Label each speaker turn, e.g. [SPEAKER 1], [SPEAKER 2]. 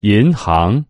[SPEAKER 1] 银行。